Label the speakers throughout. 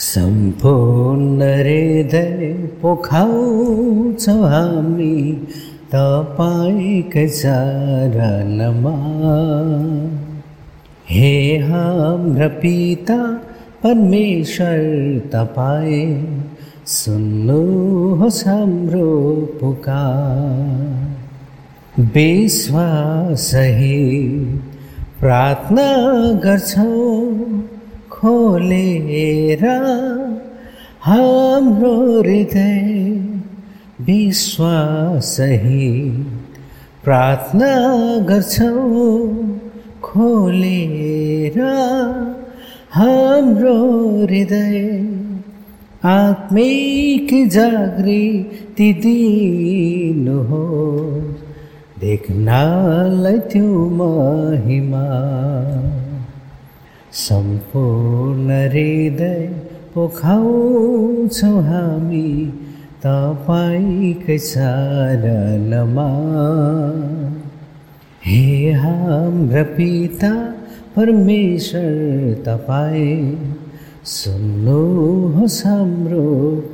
Speaker 1: सम्पूर्ण हृदय पोखाउँछौ हामी तपाईँकै चरणमा हे हाम्रा पिता परमेश्वर तपाईँ सुन्नुहोस् हाम्रो पुकार। विश्वासही प्रार्थना गर्छौँ। खोलेर हाम्रो हृदय विश्वासही प्रार्थना गर्छौँ। खोलेर हाम्रो हृदय आत्मिक जागृति दिनुहोस्। देख्नलाई त्यो महिमा। सम्पूर्ण हृदय पोखाउँछौँ हामी तपाईँकै चरणमा हे हाम्रा पिता परमेश्वर तपाईँ सुन्नुहोस् हाम्रो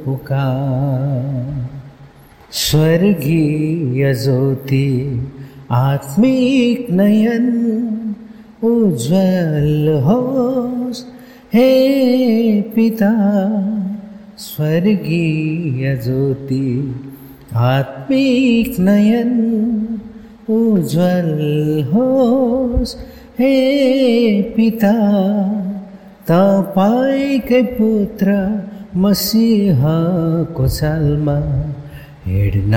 Speaker 1: पुकार। स्वर्गीय ज्योति आत्मिक नयन उज्जवल होस् हे पिता, स्वर्गीय ज्योति, आत्मिक नयन, उज्जवल होस् हे पिता तपाईँकै पुत्र मसिहको चालमा हिँड्न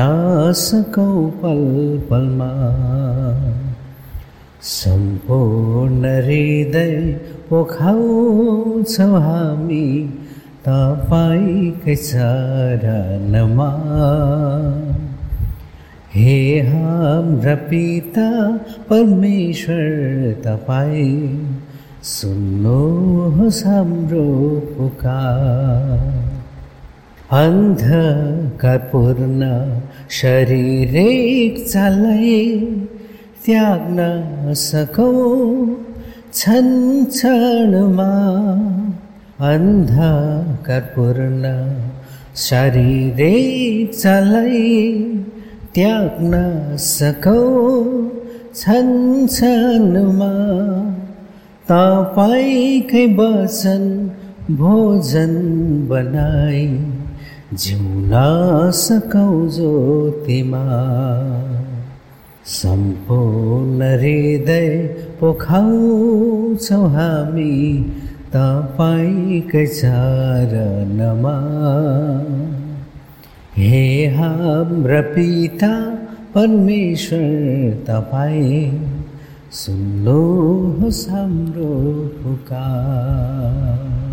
Speaker 1: सकौँ पल पलमा। सम्पूर्ण हृदय पोखाउँछौँ हामी तपाईँकै चरणमा। हे हाम्रा पिता परमेश्वर तपाईँ सुन्नुहोस् हाम्रो पुकार। अन्धकारपूर्ण शरीरिक चालै त्याग्न सकौँ छन् क्षणमा अन्धकारपूर्ण शारीरिक चालै त्याग्न सकौँ छन् क्षणमा तपाईँकै वचन भोजन बनाई जिउन सकौँ ज्योतिमा। सम्पूर्ण हृदय पोखाउँछौँ हामी तपाईँकै चरणमा। हे हाम्रा पिता परमेश्वर तपाईँ सुन्नुहोस् हाम्रो पुकार।